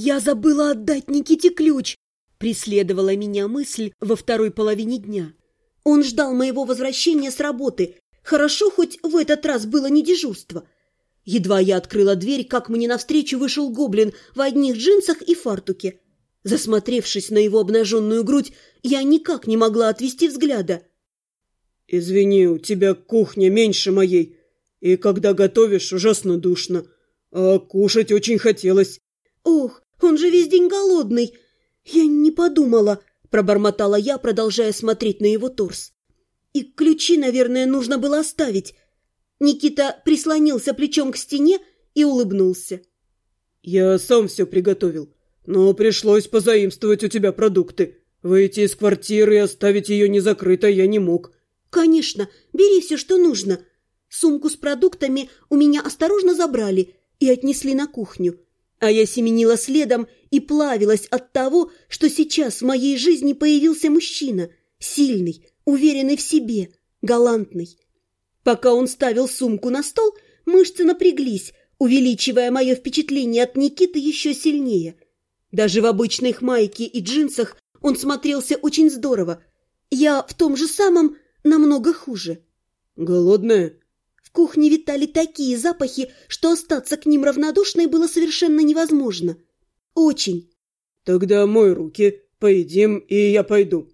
Я забыла отдать Никите ключ, преследовала меня мысль во второй половине дня. Он ждал моего возвращения с работы. Хорошо, хоть в этот раз было не дежурство. Едва я открыла дверь, как мне навстречу вышел гоблин в одних джинсах и фартуке. Засмотревшись на его обнаженную грудь, я никак не могла отвести взгляда. «Извини, у тебя кухня меньше моей, и когда готовишь, ужасно душно, а кушать очень хотелось». «Ох, он же весь день голодный!» «Я не подумала», — пробормотала я, продолжая смотреть на его торс. «И ключи, наверное, нужно было оставить». Никита прислонился плечом к стене и улыбнулся. «Я сам все приготовил, но пришлось позаимствовать у тебя продукты. Выйти из квартиры и оставить ее незакрытой я не мог». «Конечно, бери все, что нужно». Сумку с продуктами у меня осторожно забрали и отнесли на кухню. А я семенила следом и плавилась от того, что сейчас в моей жизни появился мужчина, сильный, уверенный в себе, галантный. Пока он ставил сумку на стол, мышцы напряглись, увеличивая мое впечатление от Никиты еще сильнее. Даже в обычных майке и джинсах он смотрелся очень здорово. Я в том же самом намного хуже. «Голодная?» В кухне витали такие запахи, что остаться к ним равнодушной было совершенно невозможно. Очень. Тогда мой руки, поедим, и я пойду.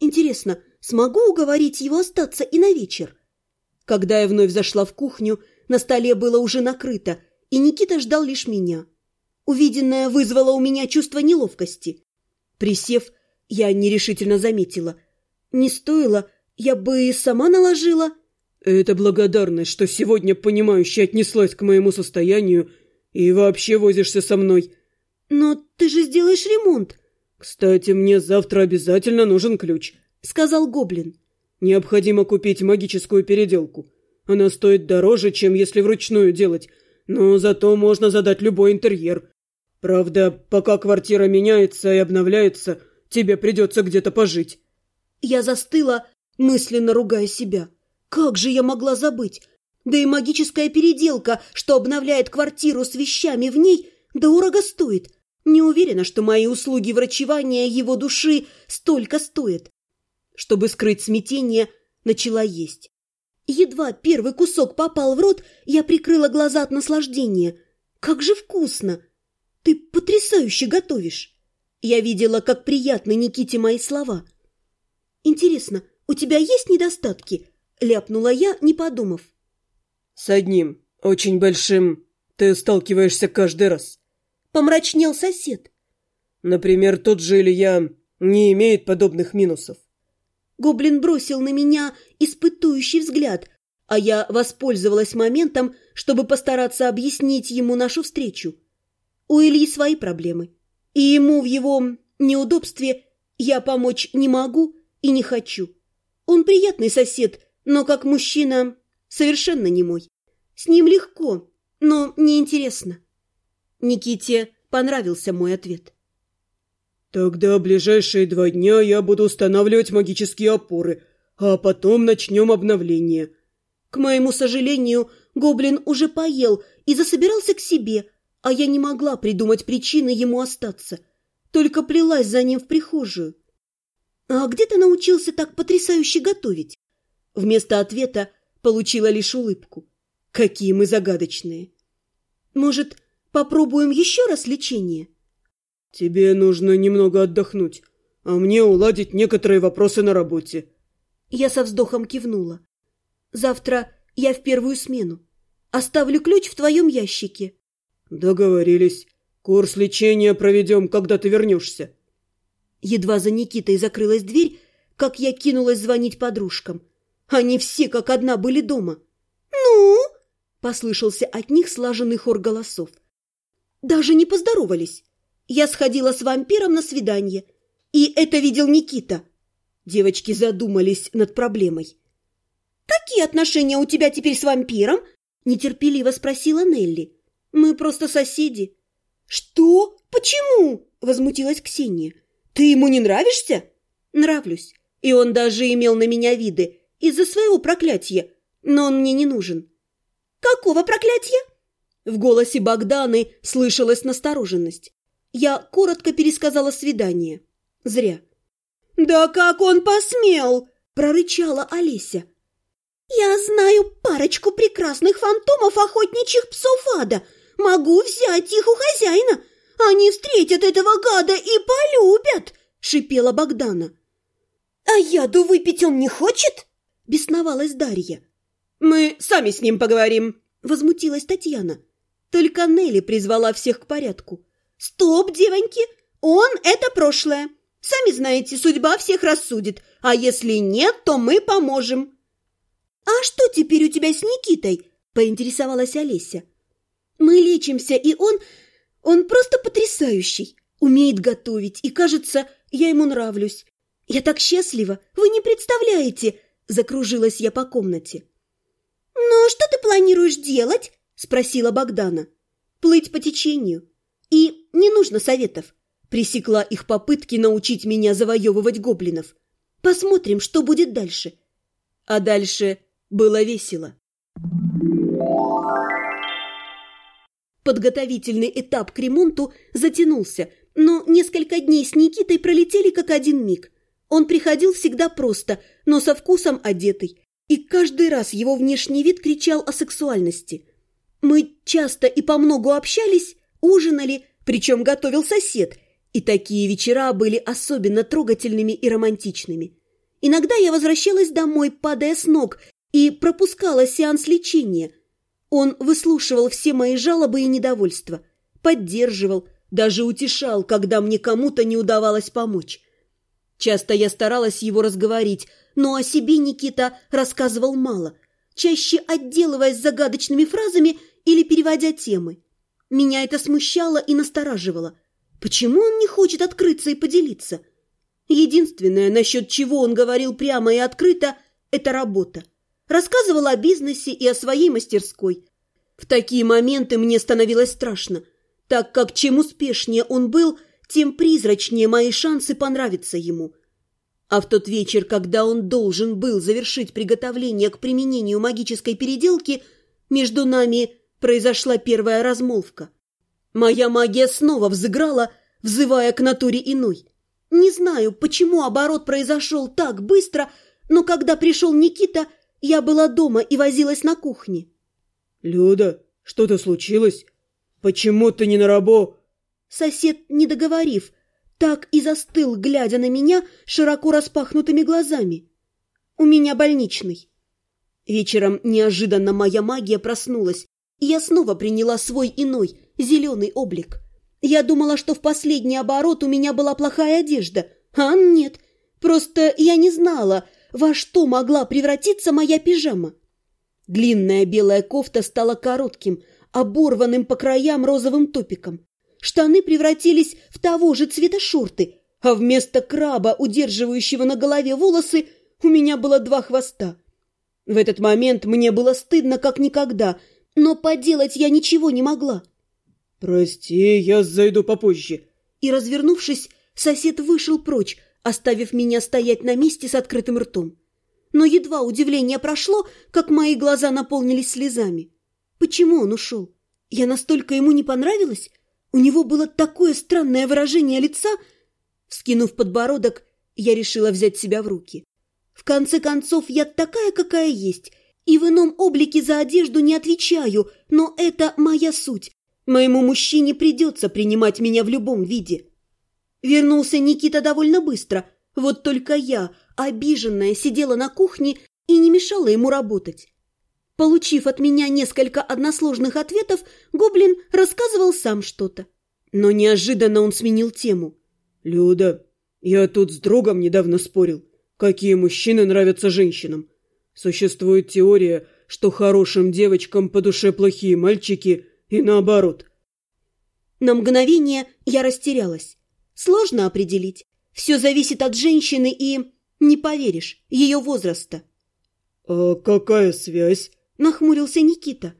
Интересно, смогу уговорить его остаться и на вечер? Когда я вновь зашла в кухню, на столе было уже накрыто, и Никита ждал лишь меня. Увиденное вызвало у меня чувство неловкости. Присев, я нерешительно заметила. Не стоило, я бы и сама наложила... Это благодарность, что сегодня понимающе отнеслась к моему состоянию и вообще возишься со мной. Но ты же сделаешь ремонт. Кстати, мне завтра обязательно нужен ключ, сказал гоблин. Необходимо купить магическую переделку. Она стоит дороже, чем если вручную делать, но зато можно задать любой интерьер. Правда, пока квартира меняется и обновляется, тебе придется где-то пожить. Я застыла, мысленно ругая себя. Как же я могла забыть? Да и магическая переделка, что обновляет квартиру с вещами в ней, дорого стоит. Не уверена, что мои услуги врачевания его души столько стоят. Чтобы скрыть смятение, начала есть. Едва первый кусок попал в рот, я прикрыла глаза от наслаждения. Как же вкусно! Ты потрясающе готовишь! Я видела, как приятны Никите мои слова. Интересно, у тебя есть недостатки? — ляпнула я, не подумав. «С одним, очень большим, ты сталкиваешься каждый раз». Помрачнел сосед. «Например, тот же Илья не имеет подобных минусов». Гоблин бросил на меня испытующий взгляд, а я воспользовалась моментом, чтобы постараться объяснить ему нашу встречу. У Ильи свои проблемы, и ему в его неудобстве я помочь не могу и не хочу. Он приятный сосед, но как мужчина совершенно не мой. С ним легко, но неинтересно. Никите понравился мой ответ. «Тогда ближайшие два дня я буду устанавливать магические опоры, а потом начнем обновление». К моему сожалению, гоблин уже поел и засобирался к себе, а я не могла придумать причины ему остаться, только плелась за ним в прихожую. «А где ты научился так потрясающе готовить?» Вместо ответа получила лишь улыбку. Какие мы загадочные. Может, попробуем еще раз лечение? Тебе нужно немного отдохнуть, а мне уладить некоторые вопросы на работе. Я со вздохом кивнула. Завтра я в первую смену. Оставлю ключ в твоем ящике. Договорились. Курс лечения проведем, когда ты вернешься. Едва за Никитой закрылась дверь, как я кинулась звонить подружкам. Они все как одна были дома. «Ну?» – послышался от них слаженный хор голосов. Даже не поздоровались. Я сходила с вампиром на свидание, и это видел Никита. Девочки задумались над проблемой. «Какие отношения у тебя теперь с вампиром?» – нетерпеливо спросила Нелли. «Мы просто соседи». «Что? Почему?» – возмутилась Ксения. «Ты ему не нравишься?» «Нравлюсь. И он даже имел на меня виды, из-за своего проклятия, но он мне не нужен». «Какого проклятия?» В голосе Богданы слышалась настороженность. Я коротко пересказала свидание. Зря. «Да как он посмел!» – прорычала Олеся. «Я знаю парочку прекрасных фантомов охотничьих псов ада. Могу взять их у хозяина. Они встретят этого гада и полюбят!» – шипела Богдана. «А яду выпить он не хочет?» – бесновалась Дарья. «Мы сами с ним поговорим», – возмутилась Татьяна. Только Нелли призвала всех к порядку. «Стоп, девоньки! Он – это прошлое. Сами знаете, судьба всех рассудит. А если нет, то мы поможем». «А что теперь у тебя с Никитой?» – поинтересовалась Олеся. «Мы лечимся, и он... он просто потрясающий. Умеет готовить, и, кажется, я ему нравлюсь. Я так счастлива, вы не представляете!» – закружилась я по комнате. «Ну, что ты планируешь делать?» – спросила Богдана. «Плыть по течению. И не нужно советов. Пресекла их попытки научить меня завоевывать гоблинов. Посмотрим, что будет дальше». А дальше было весело. Подготовительный этап к ремонту затянулся, но несколько дней с Никитой пролетели как один миг. Он приходил всегда просто, но со вкусом одетый, и каждый раз его внешний вид кричал о сексуальности. Мы часто и по многу общались, ужинали, причем готовил сосед, и такие вечера были особенно трогательными и романтичными. Иногда я возвращалась домой, падая с ног, и пропускала сеанс лечения. Он выслушивал все мои жалобы и недовольства, поддерживал, даже утешал, когда мне кому-то не удавалось помочь. Часто я старалась его разговорить, но о себе Никита рассказывал мало, чаще отделываясь загадочными фразами или переводя темы. Меня это смущало и настораживало. Почему он не хочет открыться и поделиться? Единственное, насчет чего он говорил прямо и открыто, это работа. Рассказывал о бизнесе и о своей мастерской. В такие моменты мне становилось страшно, так как чем успешнее он был, тем призрачнее мои шансы понравиться ему. А в тот вечер, когда он должен был завершить приготовление к применению магической переделки, между нами произошла первая размолвка. Моя магия снова взыграла, взывая к натуре иной. Не знаю, почему оборот произошел так быстро, но когда пришел Никита, я была дома и возилась на кухне. «Люда, что-то случилось? Почему ты не на рабо?» Сосед, не договорив, так и застыл, глядя на меня широко распахнутыми глазами. «У меня больничный». Вечером неожиданно моя магия проснулась, и я снова приняла свой иной, зеленый облик. Я думала, что в последний оборот у меня была плохая одежда, а нет, просто я не знала, во что могла превратиться моя пижама. Длинная белая кофта стала коротким, оборванным по краям розовым топиком. Штаны превратились в того же цвета шорты, а вместо краба, удерживающего на голове волосы, у меня было два хвоста. В этот момент мне было стыдно как никогда, но поделать я ничего не могла. «Прости, я зайду попозже». И, развернувшись, сосед вышел прочь, оставив меня стоять на месте с открытым ртом. Но едва удивление прошло, как мои глаза наполнились слезами. Почему он ушел? Я настолько ему не понравилась? У него было такое странное выражение лица. Вскинув подбородок, я решила взять себя в руки. В конце концов, я такая, какая есть, и в ином облике за одежду не отвечаю, но это моя суть. Моему мужчине придется принимать меня в любом виде. Вернулся Никита довольно быстро, вот только я, обиженная, сидела на кухне и не мешала ему работать. Получив от меня несколько односложных ответов, гоблин рассказывал сам что-то. Но неожиданно он сменил тему. «Люда, я тут с другом недавно спорил, какие мужчины нравятся женщинам. Существует теория, что хорошим девочкам по душе плохие мальчики и наоборот». На мгновение я растерялась. Сложно определить. Все зависит от женщины и, не поверишь, ее возраста. «А какая связь?» – нахмурился Никита.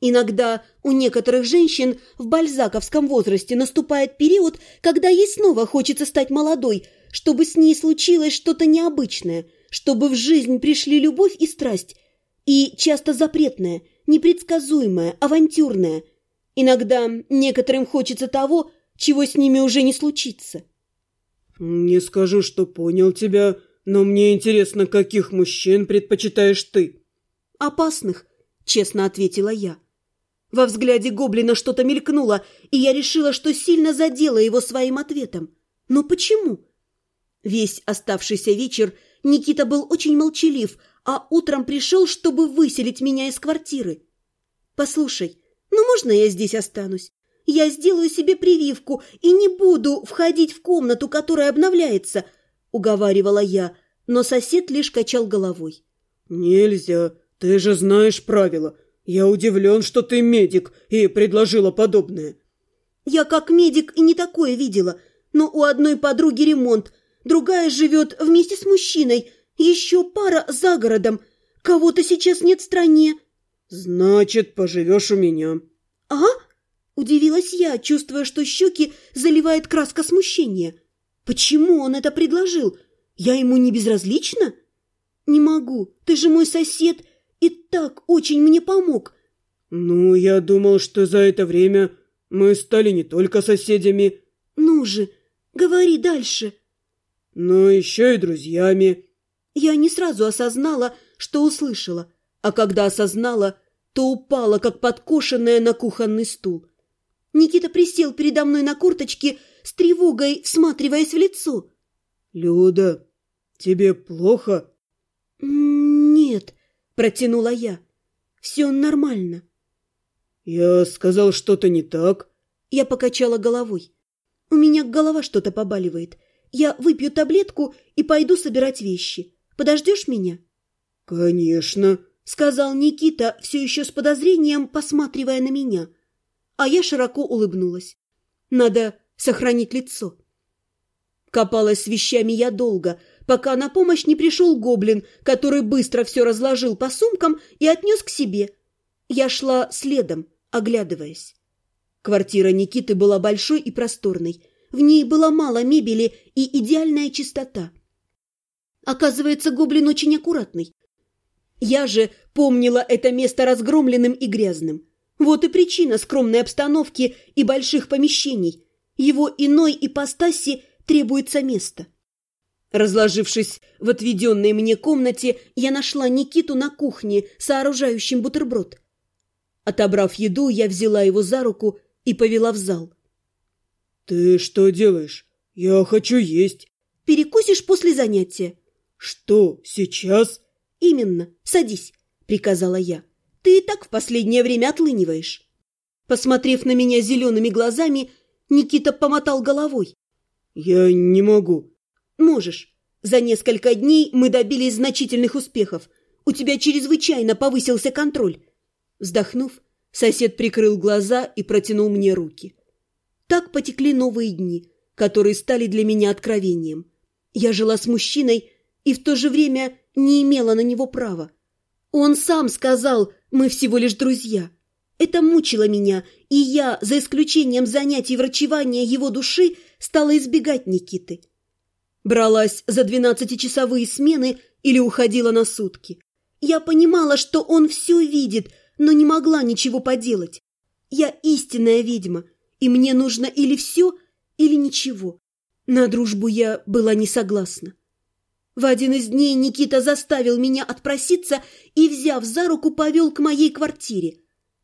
Иногда у некоторых женщин в бальзаковском возрасте наступает период, когда ей снова хочется стать молодой, чтобы с ней случилось что-то необычное, чтобы в жизнь пришли любовь и страсть, и часто запретное, непредсказуемая, авантюрная. Иногда некоторым хочется того, чего с ними уже не случится. «Не скажу, что понял тебя, но мне интересно, каких мужчин предпочитаешь ты?» «Опасных», — честно ответила я. Во взгляде гоблина что-то мелькнуло, и я решила, что сильно задела его своим ответом. Но почему? Весь оставшийся вечер Никита был очень молчалив, а утром пришел, чтобы выселить меня из квартиры. «Послушай, ну можно я здесь останусь? Я сделаю себе прививку и не буду входить в комнату, которая обновляется», — уговаривала я, но сосед лишь качал головой. «Нельзя, ты же знаешь правила. Я удивлен, что ты медик и предложила подобное». «Я как медик и не такое видела, но у одной подруги ремонт, другая живет вместе с мужчиной, еще пара за городом. Кого-то сейчас нет в стране». «Значит, поживешь у меня». «А?» – удивилась я, чувствуя, что щеки заливает краска смущения. «Почему он это предложил? Я ему не безразлична?» «Не могу. Ты же мой сосед и так очень мне помог». «Ну, я думал, что за это время мы стали не только соседями». «Ну же, говори дальше». «Но еще и друзьями». Я не сразу осознала, что услышала, а когда осознала, то упала, как подкошенная на кухонный стул. Никита присел передо мной на курточке с тревогой, всматриваясь в лицо. «Люда, тебе плохо?» «Нет», — протянула я. «Все нормально». «Я сказал что-то не так?» Я покачала головой. «У меня голова что-то побаливает. Я выпью таблетку и пойду собирать вещи. Подождешь меня?» «Конечно», — сказал Никита, все еще с подозрением, посматривая на меня. А я широко улыбнулась. «Надо сохранить лицо». Копалась с вещами я долго, пока на помощь не пришел гоблин, который быстро все разложил по сумкам и отнес к себе. Я шла следом, оглядываясь. Квартира Никиты была большой и просторной. В ней было мало мебели и идеальная чистота. Оказывается, гоблин очень аккуратный. Я же помнила это место разгромленным и грязным. Вот и причина скромной обстановки и больших помещений. Его иной ипостаси требуется место. Разложившись в отведенной мне комнате, я нашла Никиту на кухне, сооружающим бутерброд. Отобрав еду, я взяла его за руку и повела в зал. «Ты что делаешь? Я хочу есть». «Перекусишь после занятия». «Что, сейчас?» «Именно. Садись», — приказала я. «Ты и так в последнее время отлыниваешь». Посмотрев на меня зелеными глазами, Никита помотал головой. «Я не могу». «Можешь. За несколько дней мы добились значительных успехов. У тебя чрезвычайно повысился контроль». Вздохнув, сосед прикрыл глаза и протянул мне руки. Так потекли новые дни, которые стали для меня откровением. Я жила с мужчиной, и в то же время не имела на него права. Он сам сказал, мы всего лишь друзья. Это мучило меня, и я, за исключением занятий врачевания его души, стала избегать Никиты. Бралась за двенадцатичасовые смены или уходила на сутки. Я понимала, что он все видит, но не могла ничего поделать. Я истинная ведьма, и мне нужно или все, или ничего. На дружбу я была не согласна. В один из дней Никита заставил меня отпроситься и, взяв за руку, повел к моей квартире.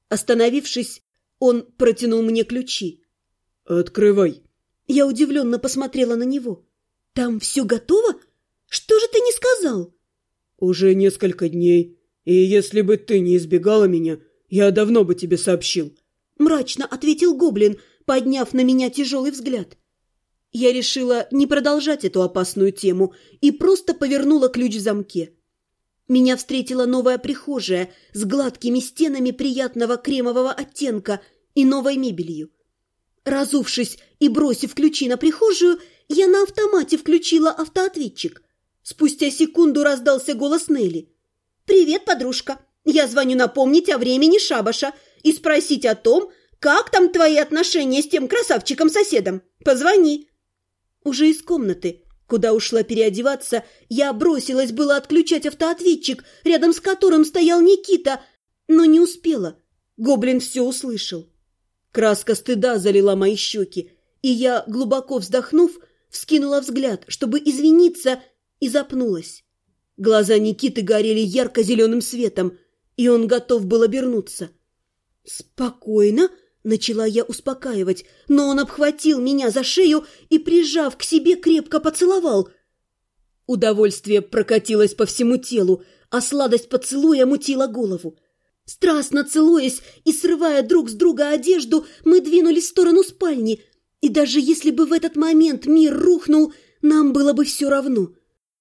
Остановившись, он протянул мне ключи. «Открывай». Я удивленно посмотрела на него. «Там все готово? Что же ты не сказал?» «Уже несколько дней, и если бы ты не избегала меня, я давно бы тебе сообщил». Мрачно ответил гоблин, подняв на меня тяжелый взгляд. Я решила не продолжать эту опасную тему и просто повернула ключ в замке. Меня встретила новая прихожая с гладкими стенами приятного кремового оттенка и новой мебелью. Разувшись и бросив ключи на прихожую, я на автомате включила автоответчик. Спустя секунду раздался голос Нелли. «Привет, подружка. Я звоню напомнить о времени шабаша и спросить о том, как там твои отношения с тем красавчиком-соседом. Позвони». Уже из комнаты, куда ушла переодеваться, я бросилась было отключать автоответчик, рядом с которым стоял Никита, но не успела. Гоблин все услышал. Краска стыда залила мои щеки, и я, глубоко вздохнув, вскинула взгляд, чтобы извиниться, и запнулась. Глаза Никиты горели ярко-зеленым светом, и он готов был обернуться. «Спокойно!» — начала я успокаивать, но он обхватил меня за шею и, прижав к себе, крепко поцеловал. Удовольствие прокатилось по всему телу, а сладость поцелуя мутила голову. Страстно целуясь и срывая друг с друга одежду, мы двинулись в сторону спальни, и даже если бы в этот момент мир рухнул, нам было бы все равно —